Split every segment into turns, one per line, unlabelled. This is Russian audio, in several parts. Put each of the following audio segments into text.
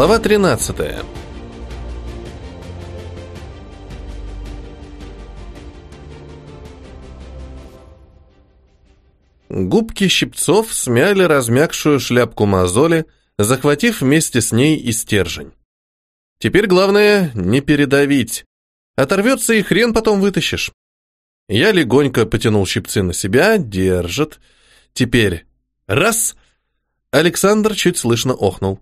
Глава 13. Губки щипцов смяли размягшую шляпку мозоли, захватив вместе с ней и стержень. Теперь главное не передавить. Оторвется и хрен потом вытащишь. Я легонько потянул щипцы на себя, держит. Теперь раз. Александр чуть слышно охнул.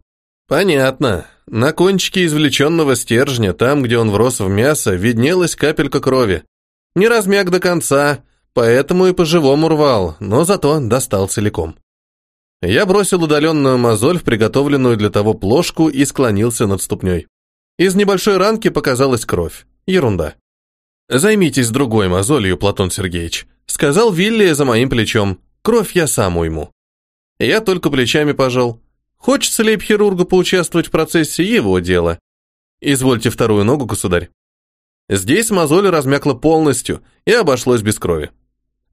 Понятно. На кончике извлеченного стержня, там, где он врос в мясо, виднелась капелька крови. Не размяк до конца, поэтому и по-живому рвал, но зато достал целиком. Я бросил удаленную мозоль в приготовленную для того плошку и склонился над ступней. Из небольшой ранки показалась кровь. Ерунда. «Займитесь другой мозолью, Платон Сергеевич», — сказал Вилли за моим плечом. «Кровь я сам уйму». Я только плечами пожал. Хочется ли хирургу поучаствовать в процессе его дела? Извольте вторую ногу, государь. Здесь мозоль размякла полностью и обошлось без крови.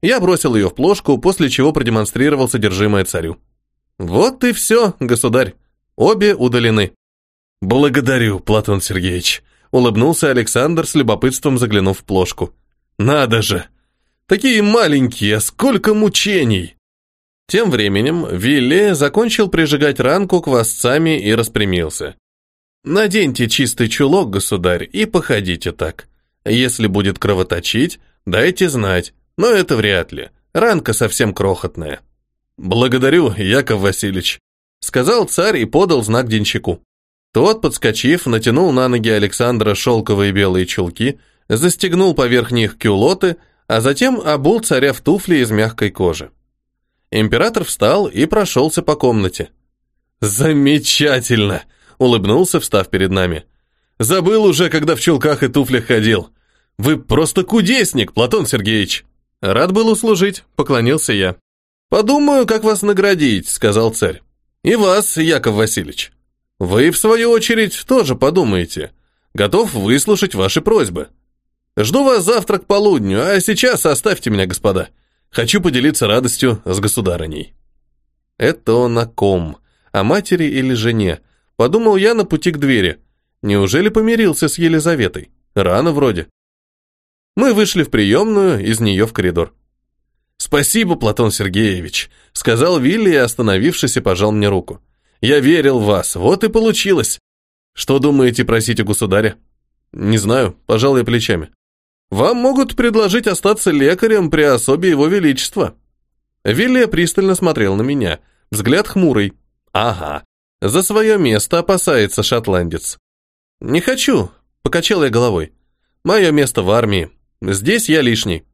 Я бросил ее в плошку, после чего продемонстрировал содержимое царю. Вот и все, государь. Обе удалены. Благодарю, Платон Сергеевич, улыбнулся Александр с любопытством заглянув в плошку. Надо же! Такие маленькие, сколько мучений! Тем временем Вилле закончил прижигать ранку квасцами и распрямился. «Наденьте чистый чулок, государь, и походите так. Если будет кровоточить, дайте знать, но это вряд ли. Ранка совсем крохотная». «Благодарю, Яков Васильевич», — сказал царь и подал знак денщику. Тот, подскочив, натянул на ноги Александра шелковые белые чулки, застегнул поверх них кюлоты, а затем обул царя в туфли из мягкой кожи. Император встал и прошелся по комнате. «Замечательно!» — улыбнулся, встав перед нами. «Забыл уже, когда в чулках и туфлях ходил. Вы просто кудесник, Платон Сергеевич!» «Рад был услужить», — поклонился я. «Подумаю, как вас наградить», — сказал царь. «И вас, Яков Васильевич. Вы, в свою очередь, тоже подумаете. Готов выслушать ваши просьбы. Жду вас завтра к полудню, а сейчас оставьте меня, господа». Хочу поделиться радостью с государыней. Это он о ком? О матери или жене? Подумал я на пути к двери. Неужели помирился с Елизаветой? Рано вроде. Мы вышли в приемную, из нее в коридор. «Спасибо, Платон Сергеевич», — сказал Вилли остановившись, и пожал мне руку. «Я верил в вас, вот и получилось. Что думаете просить у государя?» «Не знаю», — пожал я плечами. Вам могут предложить остаться лекарем при особе его величества. Вилли пристально смотрел на меня, взгляд хмурый. Ага, за свое место опасается шотландец. Не хочу, покачал я головой. Мое место в армии. Здесь я лишний.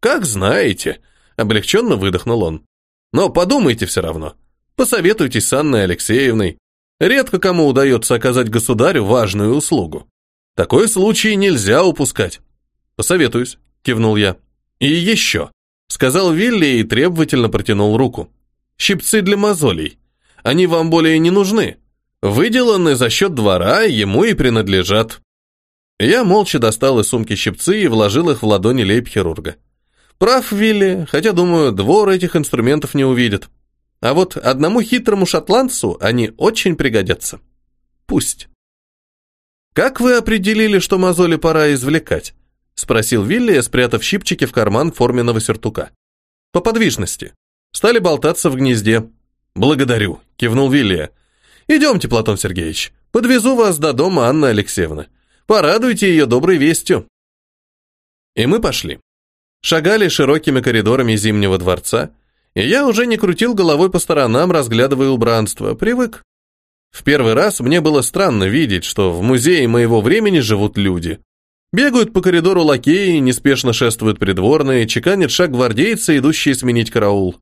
Как знаете, облегченно выдохнул он. Но подумайте все равно. Посоветуйтесь с Анной Алексеевной. Редко кому удается оказать государю важную услугу. Такой случай нельзя упускать. «Посоветуюсь», — кивнул я. «И еще», — сказал Вилли и требовательно протянул руку. «Щипцы для мозолей. Они вам более не нужны. Выделаны за счет двора, ему и принадлежат». Я молча достал из сумки щипцы и вложил их в ладони лейб-хирурга. Прав Вилли, хотя, думаю, двор этих инструментов не увидит. А вот одному хитрому шотландцу они очень пригодятся. Пусть. Как вы определили, что мозоли пора извлекать? Спросил Вилли, спрятав щипчики в карман форменного сюртука. По подвижности. Стали болтаться в гнезде. Благодарю, кивнул Вилли. Идемте, Платон Сергеевич. Подвезу вас до дома Анны Алексеевны. Порадуйте ее доброй вестью. И мы пошли. Шагали широкими коридорами Зимнего дворца, и я уже не крутил головой по сторонам, разглядывая убранство, привык. В первый раз мне было странно видеть, что в музее моего времени живут люди. Бегают по коридору лакеи, неспешно шествуют придворные, чеканят шаг гвардейцы, идущие сменить караул.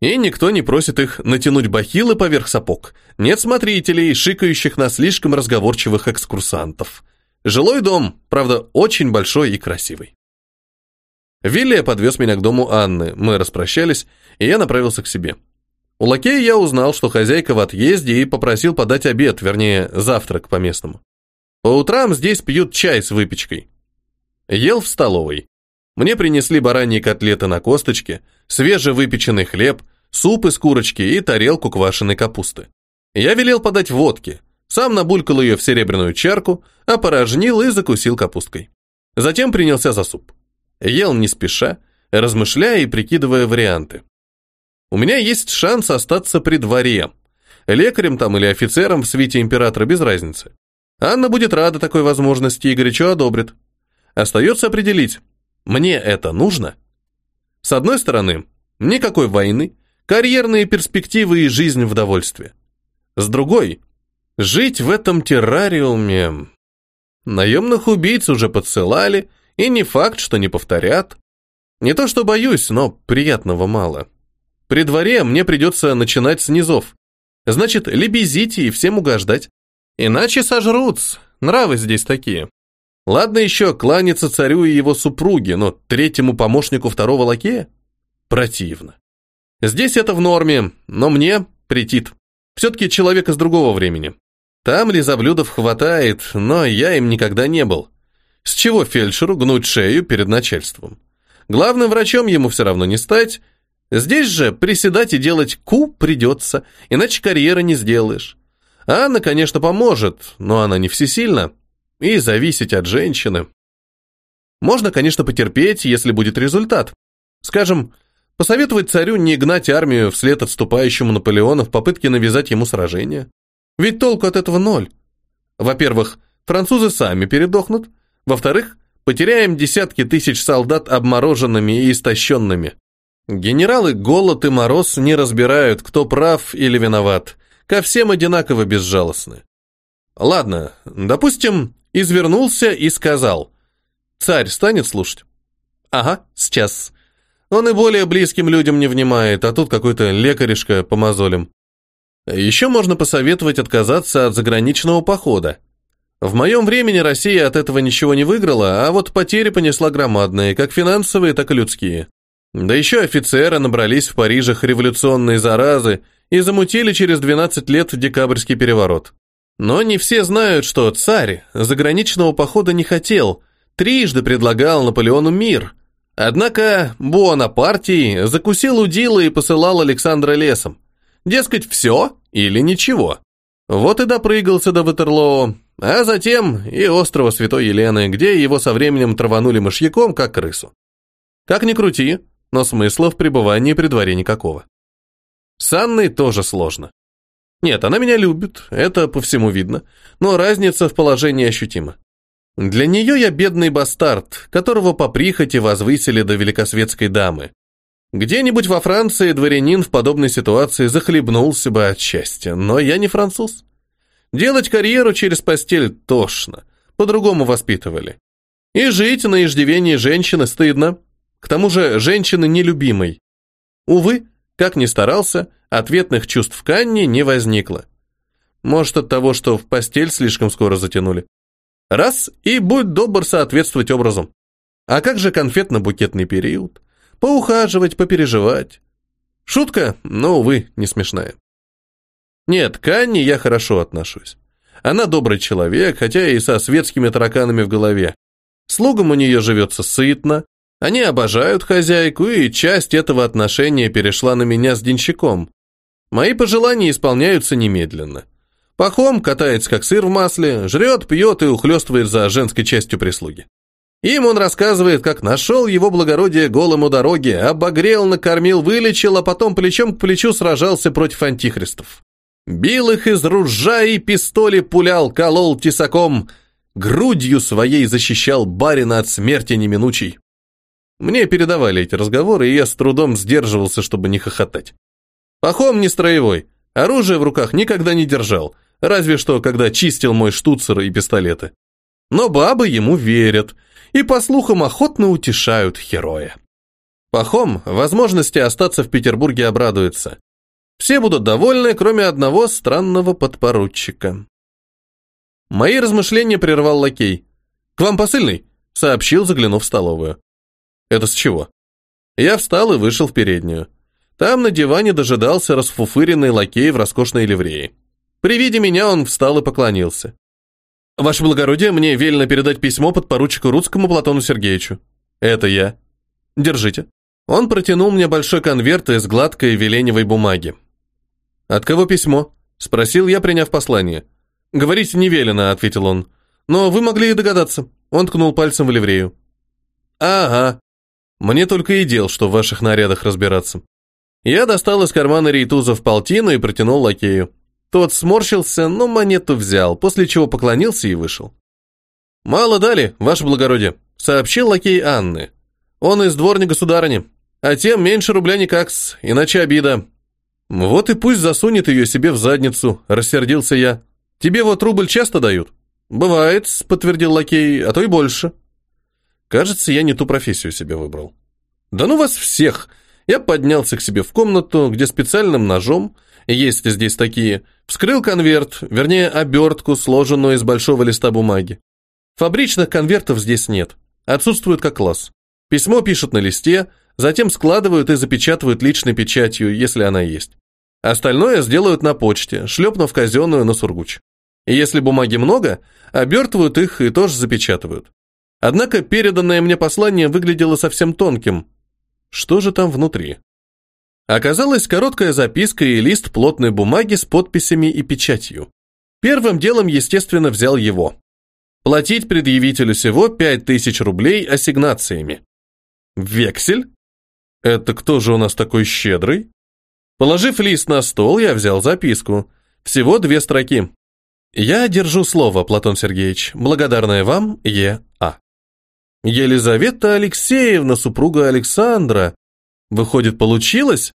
И никто не просит их натянуть бахилы поверх сапог. Нет смотрителей, шикающих на слишком разговорчивых экскурсантов. Жилой дом, правда, очень большой и красивый. Вилли подвез меня к дому Анны, мы распрощались, и я направился к себе. У лакея я узнал, что хозяйка в отъезде и попросил подать обед, вернее, завтрак по-местному. По утрам здесь пьют чай с выпечкой. Ел в столовой. Мне принесли бараньи котлеты на косточке, свежевыпеченный хлеб, суп из курочки и тарелку квашеной капусты. Я велел подать водки. Сам набулькал ее в серебряную чарку, опорожнил и закусил капусткой. Затем принялся за суп. Ел не спеша, размышляя и прикидывая варианты. У меня есть шанс остаться при дворе. Лекарем там или офицером в свите императора без разницы. Анна будет рада такой возможности и горячо одобрит. Остается определить, мне это нужно? С одной стороны, никакой войны, карьерные перспективы и жизнь в довольстве. С другой, жить в этом террариуме... Наемных убийц уже подсылали, и не факт, что не повторят. Не то что боюсь, но приятного мало. При дворе мне придется начинать с низов. Значит, лебезите и всем угождать. Иначе сожрут. Нравы здесь такие. Ладно еще кланяться царю и его супруге, но третьему помощнику второго лакея? Противно. Здесь это в норме, но мне претит. Все-таки человек из другого времени. Там лизоблюдов хватает, но я им никогда не был. С чего фельдшеру гнуть шею перед начальством? Главным врачом ему все равно не стать. Здесь же приседать и делать ку придется, иначе карьеры не сделаешь. Анна, конечно, поможет, но она не всесильна и зависеть от женщины. Можно, конечно, потерпеть, если будет результат. Скажем, посоветовать царю не гнать армию вслед отступающему Наполеону в попытке навязать ему сражение. Ведь толку от этого ноль. Во-первых, французы сами передохнут. Во-вторых, потеряем десятки тысяч солдат обмороженными и истощенными. Генералы голод и мороз не разбирают, кто прав или виноват. Ко всем одинаково безжалостны. Ладно, допустим, извернулся и сказал. Царь станет слушать? Ага, сейчас. Он и более близким людям не внимает, а тут какой-то лекаришка по мозолям. Еще можно посоветовать отказаться от заграничного похода. В моем времени Россия от этого ничего не выиграла, а вот потери понесла громадные, как финансовые, так и людские. Да еще офицеры набрались в Парижах революционной заразы и замутили через 12 лет декабрьский переворот. Но не все знают, что царь заграничного похода не хотел, трижды предлагал Наполеону мир. Однако Буонапартий закусил удила и посылал Александра лесом. Дескать, все или ничего. Вот и допрыгался до Ватерлоо, а затем и острова Святой Елены, где его со временем траванули мышьяком, как крысу. Как ни крути, но смысла в пребывании при дворе никакого. С Анной тоже сложно. Нет, она меня любит, это по всему видно, но разница в положении ощутима. Для нее я бедный бастард, которого по прихоти возвысили до великосветской дамы. Где-нибудь во Франции дворянин в подобной ситуации захлебнулся бы от счастья, но я не француз. Делать карьеру через постель тошно, по-другому воспитывали. И жить на иждивении женщины стыдно, к тому же женщины нелюбимой. Увы, как ни старался, ответных чувств к Анне не возникло. Может, от того, что в постель слишком скоро затянули. Раз, и будь добр соответствовать образу. А как же конфетно-букетный период? Поухаживать, попереживать. Шутка, но, увы, не смешная. Нет, к Анне я хорошо отношусь. Она добрый человек, хотя и со светскими тараканами в голове. Слугам у нее живется сытно, они обожают хозяйку, и часть этого отношения перешла на меня с денщиком. Мои пожелания исполняются немедленно. Пахом катается как сыр в масле, жрет, пьет и ухлёстывает за женской частью прислуги. Им он рассказывает, как нашел его благородие голым у дороги, обогрел, накормил, вылечил, а потом плечом к плечу сражался против антихристов. Бил их из ружья и пистоли пулял, колол тесаком, грудью своей защищал барина от смерти неминучей. Мне передавали эти разговоры, и я с трудом сдерживался, чтобы не хохотать. Пахом не строевой, оружие в руках никогда не держал, разве что когда чистил мой штуцер и пистолеты. Но бабы ему верят, и, по слухам, охотно утешают героя. Пахом возможности остаться в Петербурге обрадуется. Все будут довольны, кроме одного странного подпоручика. Мои размышления прервал лакей. «К вам посыльный?» — сообщил, заглянув в столовую. Это с чего? Я встал и вышел в переднюю. Там на диване дожидался расфуфыренный лакей в роскошной ливреи. При виде меня он встал и поклонился. «Ваше благородие, мне велено передать письмо подпоручику Рудскому Платону Сергеевичу». «Это я». «Держите». Он протянул мне большой конверт из гладкой веленевой бумаги. «От кого письмо?» – спросил я, приняв послание. «Говорить не велено», — ответил он. «Но вы могли и догадаться». Он ткнул пальцем в ливрею. «Ага. Мне только и дел, что в ваших нарядах разбираться». Я достал из кармана рейтузов полтину и протянул лакею. Тот сморщился, но монету взял, после чего поклонился и вышел. «Мало дали, ваше благородие», — сообщил лакей Анны. «Он из дворни государыни, а тем меньше рубля никак-с, иначе обида». «Вот и пусть засунет ее себе в задницу», — рассердился я. «Тебе вот рубль часто дают?» «Бывает», — подтвердил лакей, — «а то и больше». Кажется, я не ту профессию себе выбрал. «Да ну вас всех!» Я поднялся к себе в комнату, где специальным ножом, есть здесь такие, вскрыл конверт, вернее, обертку, сложенную из большого листа бумаги. Фабричных конвертов здесь нет, отсутствует как класс. Письмо пишут на листе, затем складывают и запечатывают личной печатью, если она есть. Остальное сделают на почте, шлепнув казенную на сургуч. И если бумаги много, обертывают их и тоже запечатывают. Однако переданное мне послание выглядело совсем тонким. Что же там внутри? Оказалась короткая записка и лист плотной бумаги с подписями и печатью. Первым делом, естественно, взял его. Платить предъявителю всего 5000 рублей ассигнациями. Вексель? Это кто же у нас такой щедрый? Положив лист на стол, я взял записку. Всего две строки. Я держу слово, Платон Сергеевич, благодарная вам, Е.А. Елизавета Алексеевна, супруга Александра. Выходит, получилось?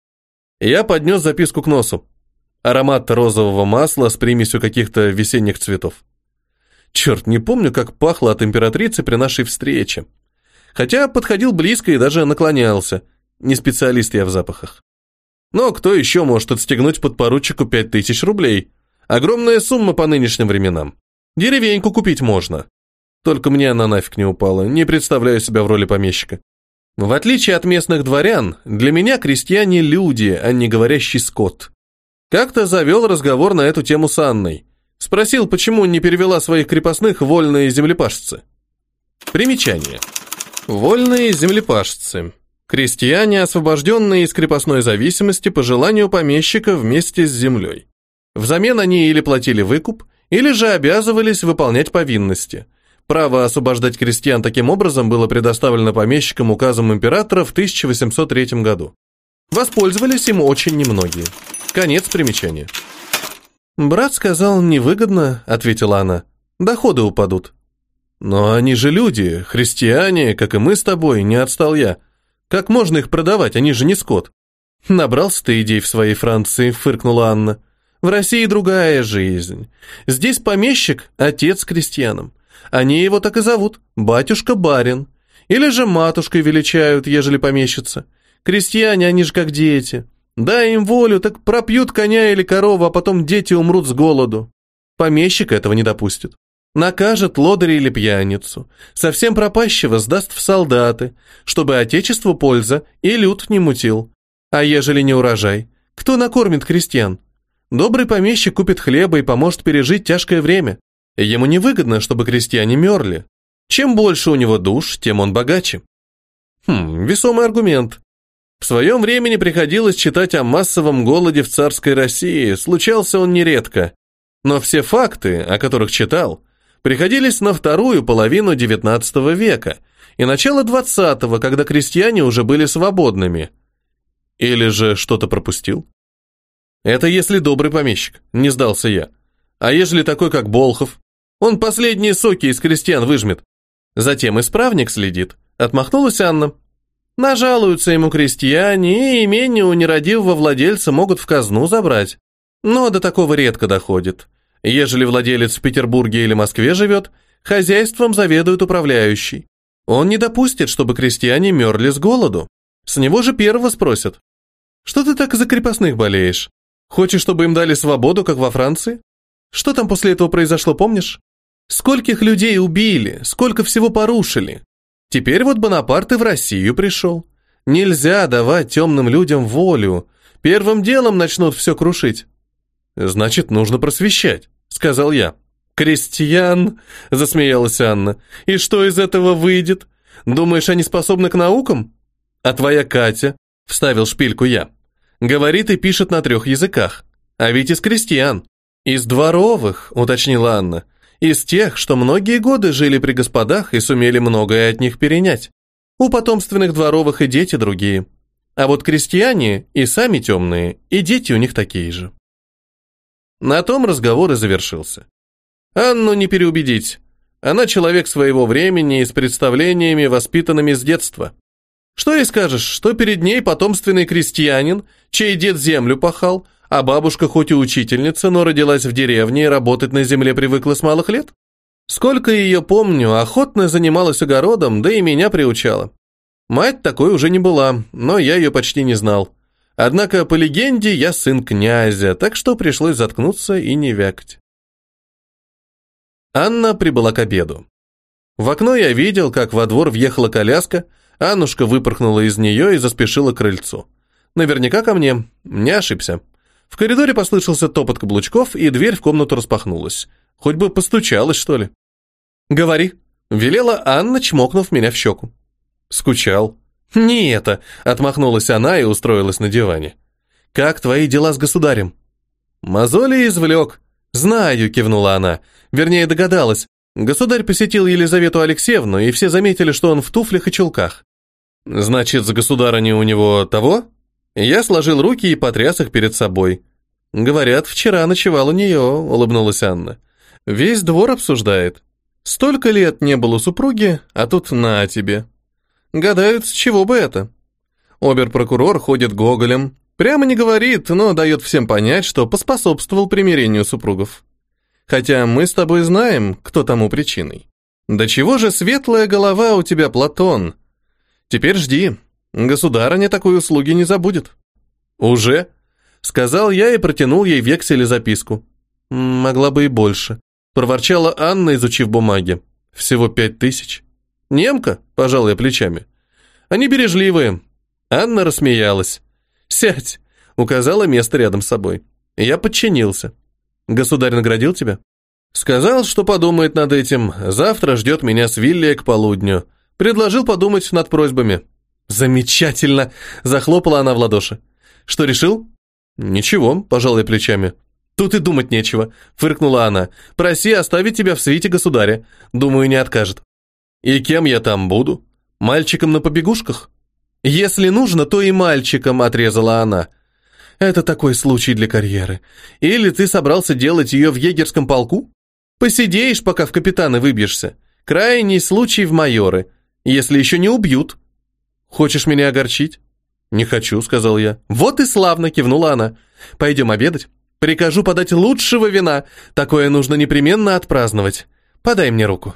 Я поднес записку к носу. Аромат розового масла с примесью каких-то весенних цветов. Черт, не помню, как пахло от императрицы при нашей встрече. Хотя подходил близко и даже наклонялся. Не специалист я в запахах. Но кто еще может отстегнуть подпоручику пять тысяч рублей? Огромная сумма по нынешним временам. Деревеньку купить можно. Только мне она нафиг не упала, не представляю себя в роли помещика. В отличие от местных дворян, для меня крестьяне люди, а не говорящий скот. Как-то завел разговор на эту тему с Анной. Спросил, почему не перевела своих крепостных вольные землепашцы. Примечание. Вольные землепашцы. Крестьяне, освобожденные из крепостной зависимости по желанию помещика вместе с землей. Взамен они или платили выкуп, или же обязывались выполнять повинности. Право освобождать крестьян таким образом было предоставлено помещикам указом императора в 1803 году. Воспользовались им очень немногие. Конец примечания. «Брат сказал, невыгодно», — ответила она. «Доходы упадут». «Но они же люди, христиане, как и мы с тобой, не отстал я. Как можно их продавать, они же не скот». «Набрался ты идей в своей Франции», — фыркнула Анна. «В России другая жизнь. Здесь помещик — отец крестьянам. Они его так и зовут — батюшка-барин. Или же матушкой величают, ежели помещица. Крестьяне, они же как дети. Дай им волю, так пропьют коня или корову, а потом дети умрут с голоду. Помещик этого не допустит. Накажет лодыря или пьяницу, совсем пропащего сдаст в солдаты, чтобы отечеству польза и люд не мутил. А ежели не урожай, кто накормит крестьян? Добрый помещик купит хлеба и поможет пережить тяжкое время. Ему невыгодно, чтобы крестьяне мерли. Чем больше у него душ, тем он богаче. Хм, весомый аргумент. В своем времени приходилось читать о массовом голоде в царской России, случался он нередко. Но все факты, о которых читал, приходились на вторую половину XIX века и начало XX, когда крестьяне уже были свободными. Или же что-то пропустил? Это если добрый помещик, не сдался я. А ежели такой, как Болхов? Он последние соки из крестьян выжмет. Затем исправник следит. Отмахнулась Анна. Нажалуются ему крестьяне, и имение у нерадивого владельца могут в казну забрать. Но до такого редко доходит. Ежели владелец в Петербурге или Москве живет, хозяйством заведует управляющий. Он не допустит, чтобы крестьяне мерли с голоду. С него же первого спросят. Что ты так за крепостных болеешь? Хочешь, чтобы им дали свободу, как во Франции? Что там после этого произошло, помнишь? Скольких людей убили, сколько всего порушили. Теперь вот Бонапарт и в Россию пришел. Нельзя давать темным людям волю. Первым делом начнут все крушить. Значит, нужно просвещать сказал я. «Крестьян!» – засмеялась Анна. «И что из этого выйдет? Думаешь, они способны к наукам?» «А твоя Катя?» – вставил шпильку я. «Говорит и пишет на трех языках. А ведь из крестьян. Из дворовых, уточнила Анна. Из тех, что многие годы жили при господах и сумели многое от них перенять. У потомственных дворовых и дети другие. А вот крестьяне и сами темные, и дети у них такие же. На том разговор и завершился. Анну не переубедить. Она человек своего времени и с представлениями, воспитанными с детства. Что и скажешь, что перед ней потомственный крестьянин, чей дед землю пахал, а бабушка хоть и учительница, но родилась в деревне и работать на земле привыкла с малых лет? Сколько ее помню, охотно занималась огородом, да и меня приучала. Мать такой уже не была, но я ее почти не знал. Однако, по легенде, я сын князя, так что пришлось заткнуться и не вякать. Анна прибыла к обеду. В окно я видел, как во двор въехала коляска, Аннушка выпорхнула из нее и заспешила к крыльцу. Наверняка ко мне. Не ошибся. В коридоре послышался топот каблучков, и дверь в комнату распахнулась. Хоть бы постучалась, что ли. «Говори», — велела Анна, чмокнув меня в щеку. «Скучал». «Не это», — отмахнулась она и устроилась на диване. «Как твои дела с государем?» «Мозоли извлек». «Знаю», — кивнула она. Вернее, догадалась. Государь посетил Елизавету Алексеевну, и все заметили, что он в туфлях и чулках. Значит, за государыней у него того? Я сложил руки и потряс их перед собой. Говорят, вчера ночевал у нее, улыбнулась Анна. Весь двор обсуждает. Столько лет не было супруги, а тут на тебе. Гадают, с чего бы это? Обер-прокурор ходит гоголем. Прямо не говорит, но дает всем понять, что поспособствовал примирению супругов. Хотя мы с тобой знаем, кто тому причиной. Да чего же светлая голова у тебя, Платон? Теперь жди. Государыня такой услуги не забудет. Уже? Сказал я и протянул ей вексель и записку. Могла бы и больше. Проворчала Анна, изучив бумаги. Всего пять тысяч. Немка, пожал я плечами. Они бережливые. Анна рассмеялась. Сядь, указала место рядом с собой. Я подчинился. Государь наградил тебя? Сказал, что подумает над этим. Завтра ждет меня с Виллия к полудню. Предложил подумать над просьбами. Замечательно, захлопала она в ладоши. Что решил? Ничего, пожал я плечами. Тут и думать нечего, фыркнула она. Проси оставить тебя в свете государя. Думаю, не откажет. И кем я там буду? Мальчиком на побегушках? Если нужно, то и мальчиком, отрезала она. Это такой случай для карьеры. Или ты собрался делать ее в егерском полку? Посидеешь, пока в капитаны выбьешься. Крайний случай в майоры, если еще не убьют. Хочешь меня огорчить? Не хочу, сказал я. Вот и славно, кивнула она. Пойдем обедать. Прикажу подать лучшего вина. Такое нужно непременно отпраздновать. Подай мне руку.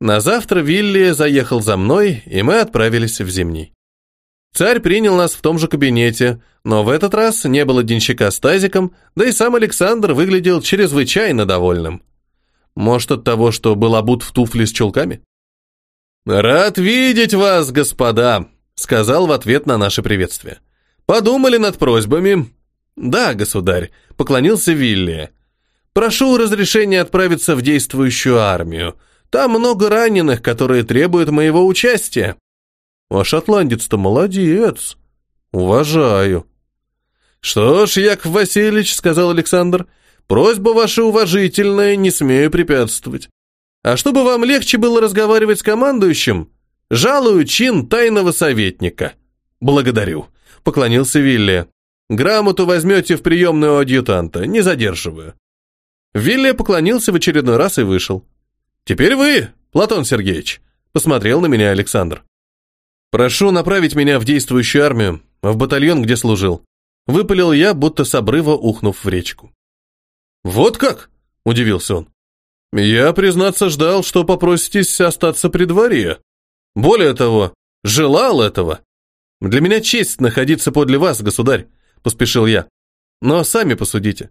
На завтра Вилли заехал за мной, и мы отправились в Зимний. Царь принял нас в том же кабинете, но в этот раз не было денщика с тазиком, да и сам Александр выглядел чрезвычайно довольным. Может, от того, что был обут в туфли с чулками? «Рад видеть вас, господа», — сказал в ответ на наше приветствие. «Подумали над просьбами?» «Да, государь», — поклонился Вилли. «Прошу разрешения отправиться в действующую армию. Там много раненых, которые требуют моего участия». А шотландец-то молодец. Уважаю. Что ж, Яков Васильевич, сказал Александр, просьба ваша уважительная, не смею препятствовать. А чтобы вам легче было разговаривать с командующим, жалую чин тайного советника. Благодарю, поклонился Вилли. Грамоту возьмете в приемную адъютанта, не задерживаю. Вилли поклонился в очередной раз и вышел. Теперь вы, Платон Сергеевич, посмотрел на меня Александр. «Прошу направить меня в действующую армию, в батальон, где служил». Выпалил я, будто с обрыва ухнув в речку. «Вот как?» – удивился он. «Я, признаться, ждал, что попроситесь остаться при дворе. Более того, желал этого. Для меня честь находиться подле вас, государь», – поспешил я. «Но сами посудите.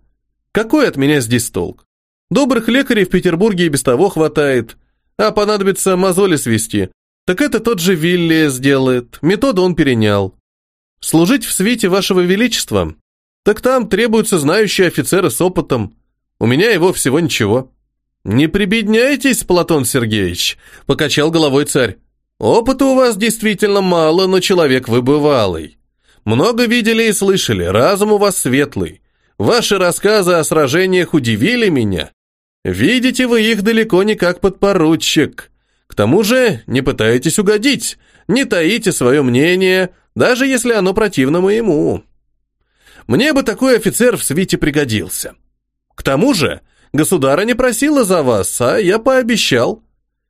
Какой от меня здесь толк? Добрых лекарей в Петербурге и без того хватает, а понадобится мозоли свести, так это тот же Вилли сделает, методу он перенял. Служить в свете вашего величества? Так там требуются знающие офицеры с опытом. У меня его всего ничего. Не прибедняйтесь, Платон Сергеевич, покачал головой царь. Опыта у вас действительно мало, но человек вы бывалый. Много видели и слышали, разум у вас светлый. Ваши рассказы о сражениях удивили меня. Видите вы их далеко не как подпоручик. К тому же не пытаетесь угодить, не таите свое мнение, даже если оно противно моему. Мне бы такой офицер в свите пригодился. К тому же, государыня просила за вас, а я пообещал.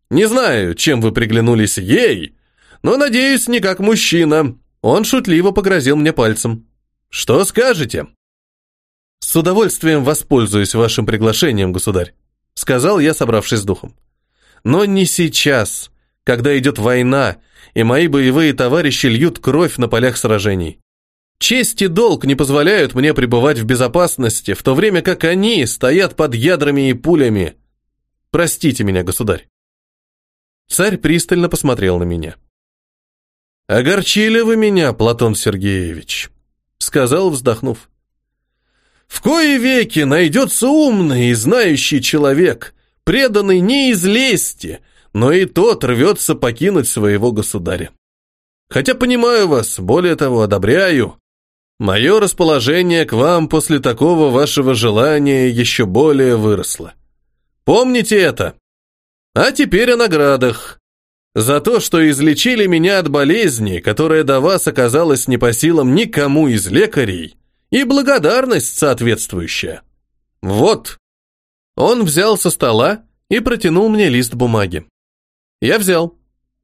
Не знаю, чем вы приглянулись ей, но, надеюсь, не как мужчина. Он шутливо погрозил мне пальцем. Что скажете? С удовольствием воспользуюсь вашим приглашением, государь, сказал я, собравшись с духом. Но не сейчас, когда идет война, и мои боевые товарищи льют кровь на полях сражений. Честь и долг не позволяют мне пребывать в безопасности, в то время как они стоят под ядрами и пулями. Простите меня, государь. Царь пристально посмотрел на меня. «Огорчили вы меня, Платон Сергеевич», — сказал, вздохнув. «В кои веки найдется умный и знающий человек, преданный не из лести, но и тот рвется покинуть своего государя. Хотя понимаю вас, более того, одобряю. Мое расположение к вам после такого вашего желания еще более выросло. Помните это. А теперь о наградах. За то, что излечили меня от болезни, которая до вас оказалась не по силам никому из лекарей, и благодарность соответствующая. Вот. Он взял со стола и протянул мне лист бумаги. Я взял.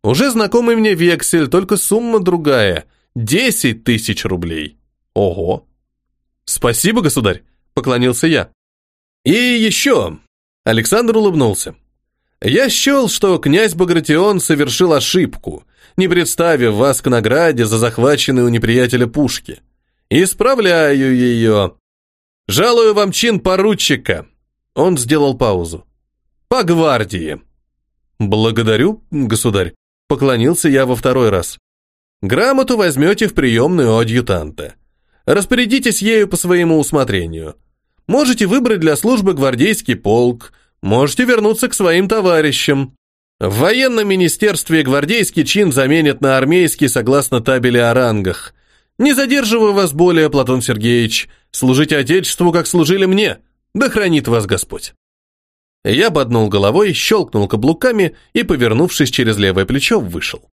Уже знакомый мне вексель, только сумма другая. Десять тысяч рублей. Ого. Спасибо, государь, поклонился я. И еще. Александр улыбнулся. Я счел, что князь Багратион совершил ошибку, не представив вас к награде за захваченные у неприятеля пушки. Исправляю ее. Жалую вам чин поручика. Он сделал паузу. По гвардии. Благодарю, государь. Поклонился я во второй раз. Грамоту возьмете в приемную адъютанта. Распорядитесь ею по своему усмотрению. Можете выбрать для службы гвардейский полк, можете вернуться к своим товарищам. В военном министерстве гвардейский чин заменят на армейский согласно табели о рангах. Не задерживаю вас более, Платон Сергеевич. Служите Отечеству, как служили мне. Да хранит вас Господь. Я боднул головой, щелкнул каблуками и, повернувшись через левое плечо, вышел.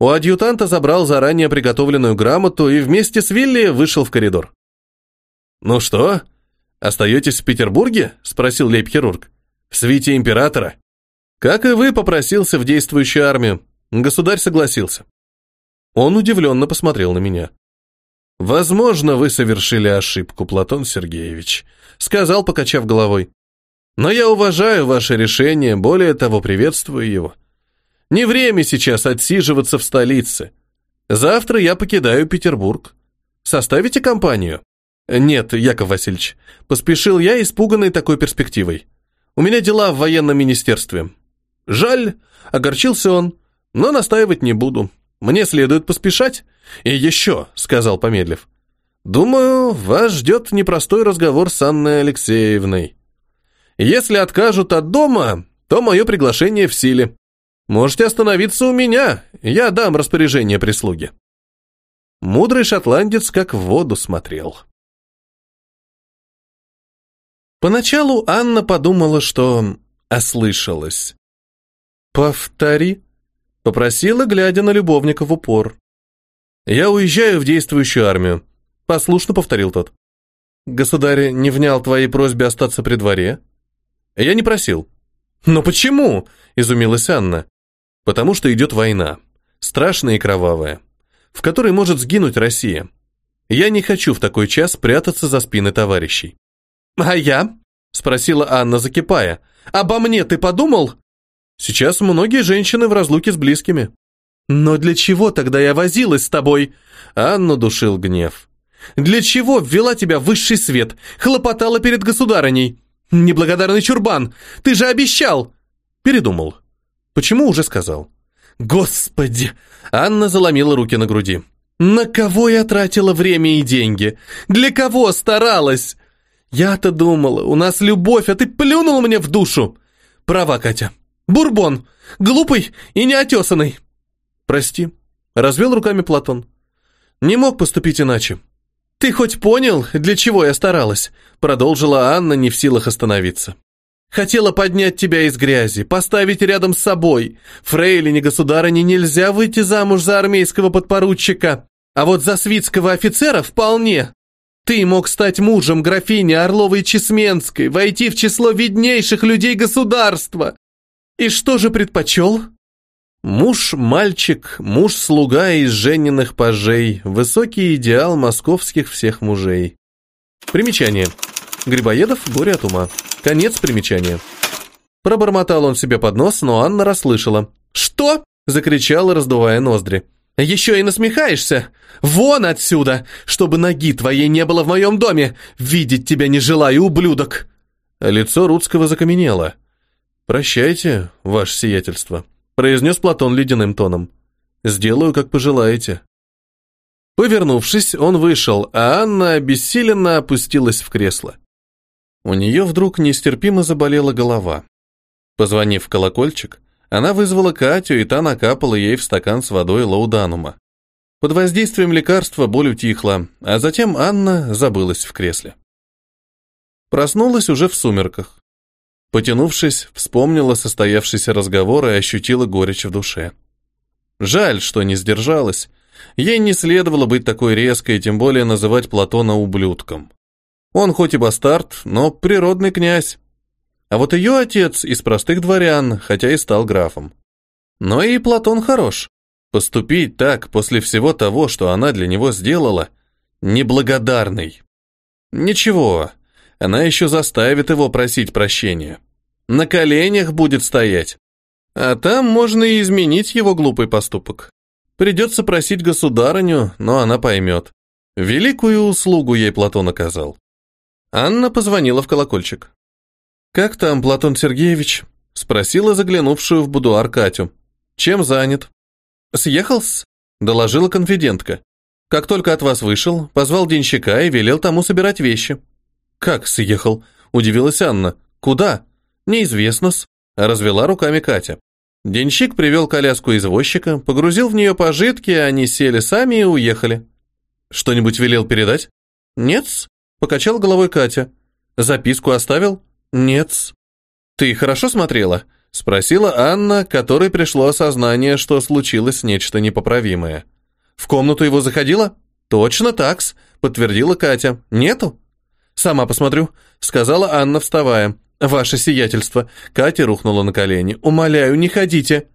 У адъютанта забрал заранее приготовленную грамоту и вместе с Вилли вышел в коридор. «Ну что, остаетесь в Петербурге?» – спросил лейб-хирург. В свите императора. Как и вы, попросился в действующую армию. Государь согласился. Он удивленно посмотрел на меня. «Возможно, вы совершили ошибку, Платон Сергеевич», — сказал, покачав головой. «Но я уважаю ваше решение, более того, приветствую его. Не время сейчас отсиживаться в столице. Завтра я покидаю Петербург. Составите компанию?» «Нет, Яков Васильевич», — поспешил я, испуганный такой перспективой. У меня дела в военном министерстве. Жаль, огорчился он, но настаивать не буду. Мне следует поспешать. И еще, сказал помедлив, думаю, вас ждет непростой разговор с Анной Алексеевной. Если откажут от дома, то мое приглашение в силе. Можете остановиться у меня, я дам распоряжение прислуги. Мудрый шотландец как в воду смотрел. Поначалу Анна подумала, что ослышалась. «Повтори», — попросила, глядя на любовника в упор. «Я уезжаю в действующую армию», — послушно повторил тот. «Государь не внял твоей просьбе остаться при дворе?» «Я не просил». «Но почему?» — изумилась Анна. «Потому что идет война, страшная и кровавая, в которой может сгинуть Россия. Я не хочу в такой час прятаться за спины товарищей». «А я?» – спросила Анна, закипая. «Обо мне ты подумал?» «Сейчас многие женщины в разлуке с близкими». «Но для чего тогда я возилась с тобой?» Анну душил гнев. «Для чего ввела тебя в высший свет? Хлопотала перед государыней? Неблагодарный чурбан! Ты же обещал!» Передумал. «Почему уже сказал?» «Господи!» Анна заломила руки на груди. «На кого я тратила время и деньги? Для кого старалась? Я-то думала, у нас любовь, а ты плюнул мне в душу. Права, Катя. Бурбон. Глупый и неотесанный. Прости. Развел руками Платон. Не мог поступить иначе. «Ты хоть понял, для чего я старалась?» Продолжила Анна, не в силах остановиться. «Хотела поднять тебя из грязи, поставить рядом с собой. Фрейлине государыне нельзя выйти замуж за армейского подпоручика, а вот за свитского офицера вполне. Ты мог стать мужем графини Орловой-Чесменской, войти в число виднейших людей государства. И что же предпочел?» Муж-мальчик, муж-слуга из жененных пажей, высокий идеал московских всех мужей. Примечание. Грибоедов горе от ума. Конец примечания. Пробормотал он себе под нос, но Анна расслышала. «Что?» – закричала, раздувая ноздри. «Еще и насмехаешься? Вон отсюда, чтобы ноги твоей не было в моем доме! Видеть тебя не желаю, ублюдок!» Лицо Рудского закаменело. «Прощайте, ваше сиятельство», произнес Платон ледяным тоном. «Сделаю, как пожелаете». Повернувшись, он вышел, а Анна обессиленно опустилась в кресло. У нее вдруг нестерпимо заболела голова. Позвонив в колокольчик, она вызвала Катю, и та накапала ей в стакан с водой лауданума. Под воздействием лекарства боль утихла, а затем Анна забылась в кресле. Проснулась уже в сумерках. Потянувшись, вспомнила состоявшийся разговор и ощутила горечь в душе. Жаль, что не сдержалась. Ей не следовало быть такой резкой, тем более называть Платона ублюдком. Он хоть и бастард, но природный князь. А вот ее отец из простых дворян, хотя и стал графом. Но и Платон хорош. Поступить так после всего того, что она для него сделала, неблагодарный. Ничего, она еще заставит его просить прощения. На коленях будет стоять. А там можно и изменить его глупый поступок. Придется просить государыню, но она поймет. Великую услугу ей Платон оказал. Анна позвонила в колокольчик. «Как там, Платон Сергеевич?» — спросила заглянувшую в будуар Катю. «Чем занят?» «Съехал-с?» — доложила конфидентка. «Как только от вас вышел, позвал денщика и велел тому собирать вещи». «Как съехал?» – удивилась Анна. «Куда?» «Неизвестно-с», – развела руками Катя. Денщик привел коляску извозчика, погрузил в нее пожитки, они сели сами и уехали. «Что-нибудь велел передать?» «Нет-с», – покачал головой Катя. «Записку оставил?» «Нет-с». «Ты хорошо смотрела?» – спросила Анна, которой пришло осознание, что случилось нечто непоправимое. «В комнату его заходила?» «Точно такс», – подтвердила Катя. «Нету?» «Сама посмотрю», — сказала Анна, вставая. «Ваше сиятельство». Катя рухнула на колени. «Умоляю, не ходите».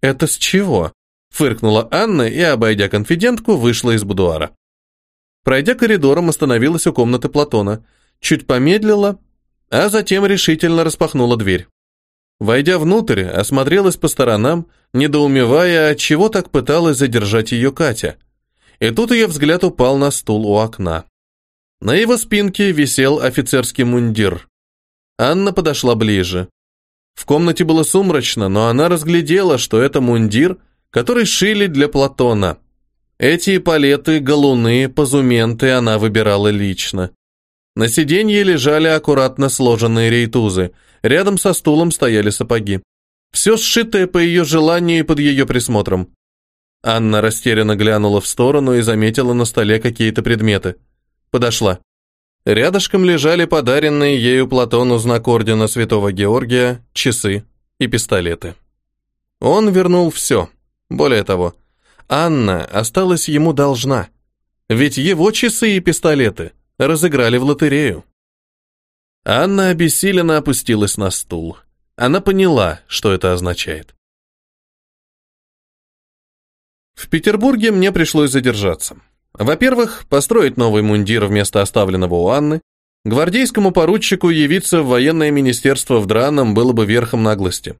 «Это с чего?» Фыркнула Анна и, обойдя конфидентку, вышла из будуара. Пройдя коридором, остановилась у комнаты Платона. Чуть помедлила, а затем решительно распахнула дверь. Войдя внутрь, осмотрелась по сторонам, недоумевая, от чего так пыталась задержать ее Катя. И тут ее взгляд упал на стул у окна. На его спинке висел офицерский мундир. Анна подошла ближе. В комнате было сумрачно, но она разглядела, что это мундир, который шили для Платона. Эти палеты, галуны, позументы она выбирала лично. На сиденье лежали аккуратно сложенные рейтузы, рядом со стулом стояли сапоги. Все сшитое по ее желанию и под ее присмотром. Анна растерянно глянула в сторону и заметила на столе какие-то предметы. Подошла. Рядышком лежали подаренные ею Платону знак ордена Святого Георгия, часы и пистолеты. Он вернул все. Более того, Анна осталась ему должна. Ведь его часы и пистолеты разыграли в лотерею. Анна обессиленно опустилась на стул. Она поняла, что это означает. В Петербурге мне пришлось задержаться. Во-первых, построить новый мундир вместо оставленного у Анны. Гвардейскому поручику явиться в военное министерство в Драном было бы верхом наглости.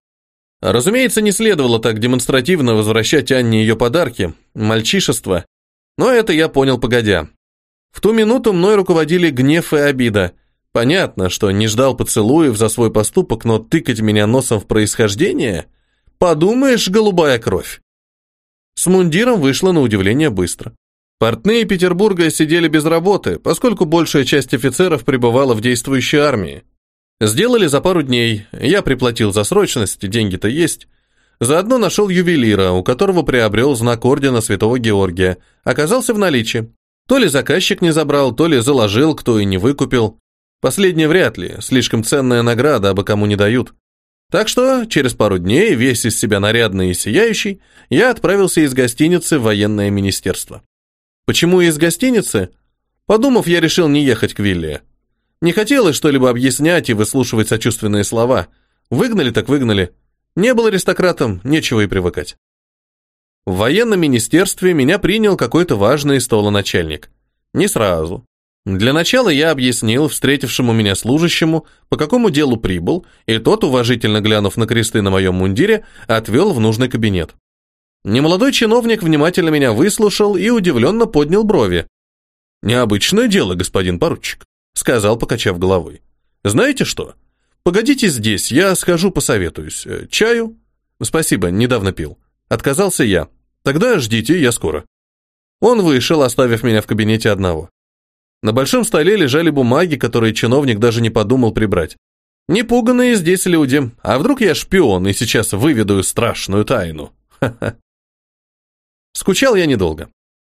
Разумеется, не следовало так демонстративно возвращать Анне ее подарки, мальчишество. Но это я понял погодя. В ту минуту мной руководили гнев и обида. Понятно, что не ждал поцелуев за свой поступок, но тыкать меня носом в происхождение? Подумаешь, голубая кровь. С мундиром вышло на удивление быстро. Портные Петербурга сидели без работы, поскольку большая часть офицеров пребывала в действующей армии. Сделали за пару дней, я приплатил за срочность, деньги-то есть. Заодно нашел ювелира, у которого приобрел знак ордена Святого Георгия, оказался в наличии. То ли заказчик не забрал, то ли заложил, кто и не выкупил. Последнее вряд ли, слишком ценная награда, абы кому не дают. Так что через пару дней, весь из себя нарядный и сияющий, я отправился из гостиницы в военное министерство. Почему из гостиницы? Подумав, я решил не ехать к Вилле. Не хотелось что-либо объяснять и выслушивать сочувственные слова. Выгнали так выгнали. Не был аристократом, нечего и привыкать. В военном министерстве меня принял какой-то важный столоначальник. Не сразу. Для начала я объяснил встретившему меня служащему, по какому делу прибыл, и тот, уважительно глянув на кресты на моем мундире, отвел в нужный кабинет. Немолодой чиновник внимательно меня выслушал и удивленно поднял брови. «Необычное дело, господин поручик», — сказал, покачав головой. «Знаете что? Погодите здесь, я схожу посоветуюсь. Э, чаю?» «Спасибо, недавно пил». Отказался я. Тогда ждите, я скоро. Он вышел, оставив меня в кабинете одного. На большом столе лежали бумаги, которые чиновник даже не подумал прибрать. Непуганные здесь люди, а вдруг я шпион и сейчас выведу страшную тайну? Ха-ха. Скучал я недолго.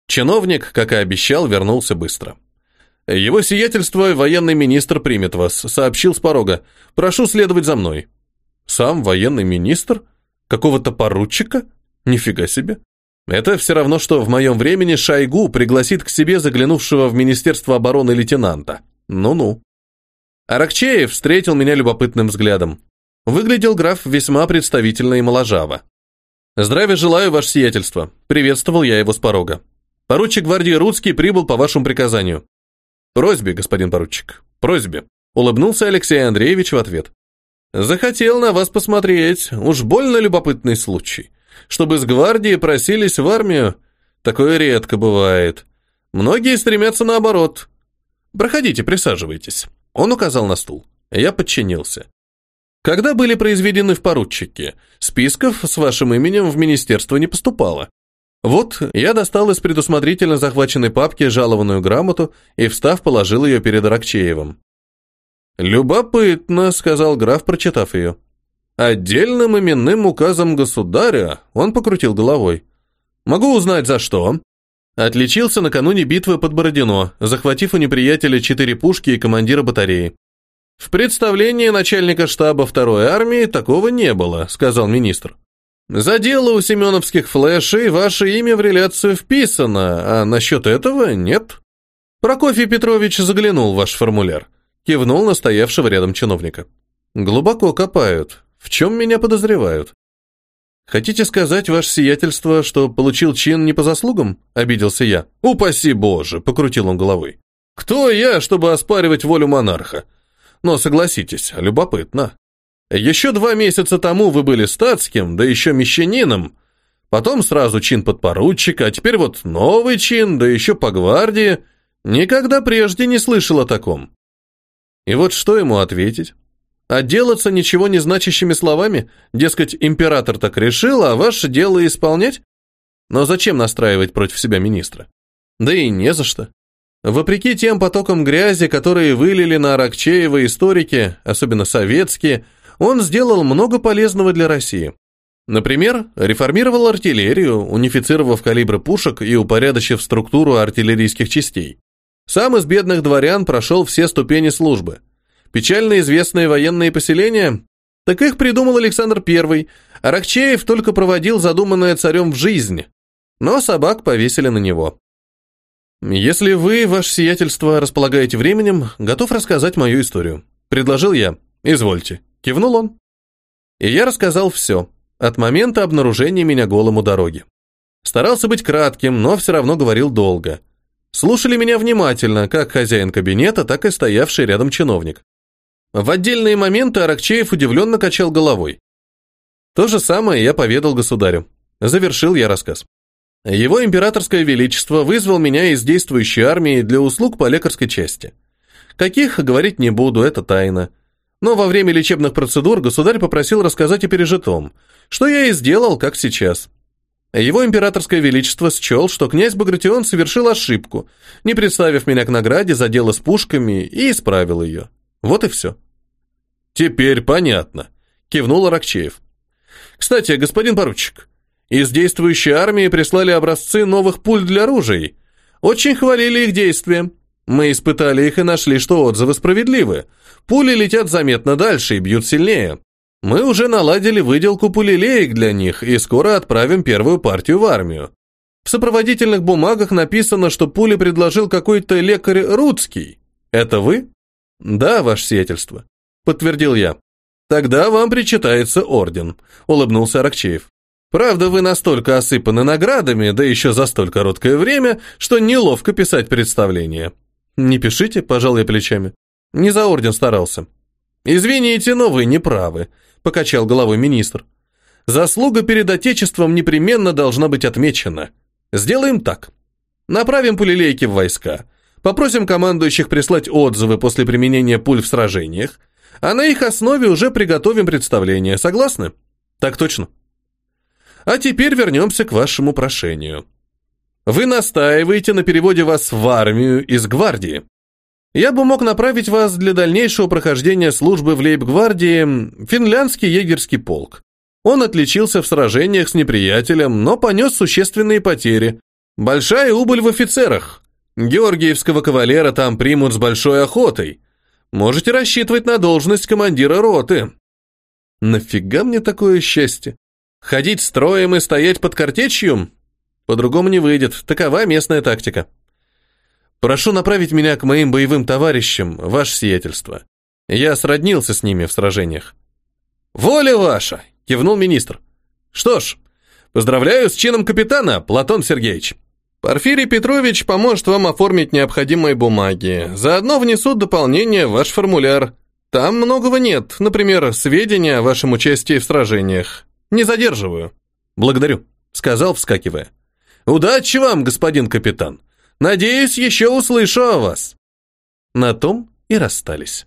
Чиновник, как и обещал, вернулся быстро. «Его сиятельство, военный министр, примет вас», — сообщил с порога. «Прошу следовать за мной». «Сам военный министр? Какого-то поручика? Нифига себе. Это все равно, что в моем времени Шойгу пригласит к себе заглянувшего в Министерство обороны лейтенанта. Ну-ну. Аракчеев встретил меня любопытным взглядом. Выглядел граф весьма представительно и моложаво. «Здравия желаю, ваше сиятельство», — приветствовал я его с порога. «Поручик гвардии Рудский прибыл по вашему приказанию». «Просьбе, господин поручик, просьбе», — улыбнулся Алексей Андреевич в ответ. «Захотел на вас посмотреть, уж больно любопытный случай чтобы с гвардии просились в армию. Такое редко бывает. Многие стремятся наоборот. Проходите, присаживайтесь. Он указал на стул. Я подчинился. Когда были произведены в поручике, списков с вашим именем в министерство не поступало. Вот, я достал из предусмотрительно захваченной папки жалованную грамоту и, встав, положил ее перед Аракчеевым. «Любопытно», — сказал граф, прочитав ее. Отдельным именным указом государя он покрутил головой. Могу узнать за что. Отличился накануне битвы под Бородино, захватив у неприятеля четыре пушки и командира батареи. В представлении начальника штаба второй армии такого не было, сказал министр. За дело у семеновских флешей ваше имя в реляцию вписано, а насчет этого нет. Прокофий Петрович заглянул в ваш формуляр, кивнул на стоявшего рядом чиновника. Глубоко копают. В чем меня подозревают? Хотите сказать, ваше сиятельство, что получил чин не по заслугам? Обиделся я. Упаси Боже, покрутил он головой. Кто я, чтобы оспаривать волю монарха? Но согласитесь, любопытно. Еще два месяца тому вы были статским, да еще мещанином. Потом сразу чин подпоручика, а теперь вот новый чин, да еще по гвардии. Никогда прежде не слышал о таком. И вот что ему ответить? Отделаться ничего не значащими словами? Дескать, император так решил, а ваше дело исполнять? Но зачем настраивать против себя министра? Да и не за что. Вопреки тем потокам грязи, которые вылили на Аракчеева историки, особенно советские, он сделал много полезного для России. Например, реформировал артиллерию, унифицировав калибры пушек и упорядочив структуру артиллерийских частей. Сам из бедных дворян прошел все ступени службы – Печально известные военные поселения? Так их придумал Александр I. Аракчеев только проводил задуманное царем в жизнь. Но собак повесили на него. «Если вы, ваше сиятельство, располагаете временем, готов рассказать мою историю», — предложил я. «Извольте», — кивнул он. И я рассказал все, от момента обнаружения меня голым у дороги. Старался быть кратким, но все равно говорил долго. Слушали меня внимательно, как хозяин кабинета, так и стоявший рядом чиновник. В отдельные моменты Аракчеев удивленно качал головой. То же самое я поведал государю. Завершил я рассказ. Его императорское величество вызвал меня из действующей армии для услуг по лекарской части. Каких, говорить не буду, это тайна. Но во время лечебных процедур государь попросил рассказать о пережитом, что я и сделал, как сейчас. Его императорское величество счел, что князь Багратион совершил ошибку, не представив меня к награде за дело с пушками, и исправил ее. Вот и все. Теперь понятно, кивнул Аракчеев. Кстати, господин поручик, из действующей армии прислали образцы новых пуль для ружей. Очень хвалили их действия. Мы испытали их и нашли, что отзывы справедливы. Пули летят заметно дальше и бьют сильнее. Мы уже наладили выделку пулелеек для них и скоро отправим первую партию в армию. В сопроводительных бумагах написано, что пули предложил какой-то лекарь Рудский. Это вы? Да, ваше сиятельство, подтвердил я. Тогда вам причитается орден, улыбнулся Аракчеев. Правда, вы настолько осыпаны наградами, да еще за столь короткое время, что неловко писать представление. Не пишите, пожалуй, плечами. Не за орден старался. Извините, но вы не правы, покачал головой министр. Заслуга перед Отечеством непременно должна быть отмечена. Сделаем так. Направим пулелейки в войска, попросим командующих прислать отзывы после применения пуль в сражениях, а на их основе уже приготовим представление. Согласны? Так точно. А теперь вернемся к вашему прошению. Вы настаиваете на переводе вас в армию из гвардии. Я бы мог направить вас для дальнейшего прохождения службы в лейб-гвардии финляндский егерский полк. Он отличился в сражениях с неприятелем, но понес существенные потери. Большая убыль в офицерах. Георгиевского кавалера там примут с большой охотой. Можете рассчитывать на должность командира роты. Нафига мне такое счастье? Ходить строем и стоять под картечью? По-другому не выйдет, такова местная тактика. Прошу направить меня к моим боевым товарищам, ваше сиятельство. Я сроднился с ними в сражениях. Воля ваша, кивнул министр. Что ж, поздравляю с чином капитана, Платон Сергеевич. Порфирий Петрович поможет вам оформить необходимые бумаги. Заодно внесут дополнение в ваш формуляр. Там многого нет, например, сведения о вашем участии в сражениях. Не задерживаю. Благодарю, сказал, вскакивая. Удачи вам, господин капитан. Надеюсь, еще услышу о вас. На том и расстались.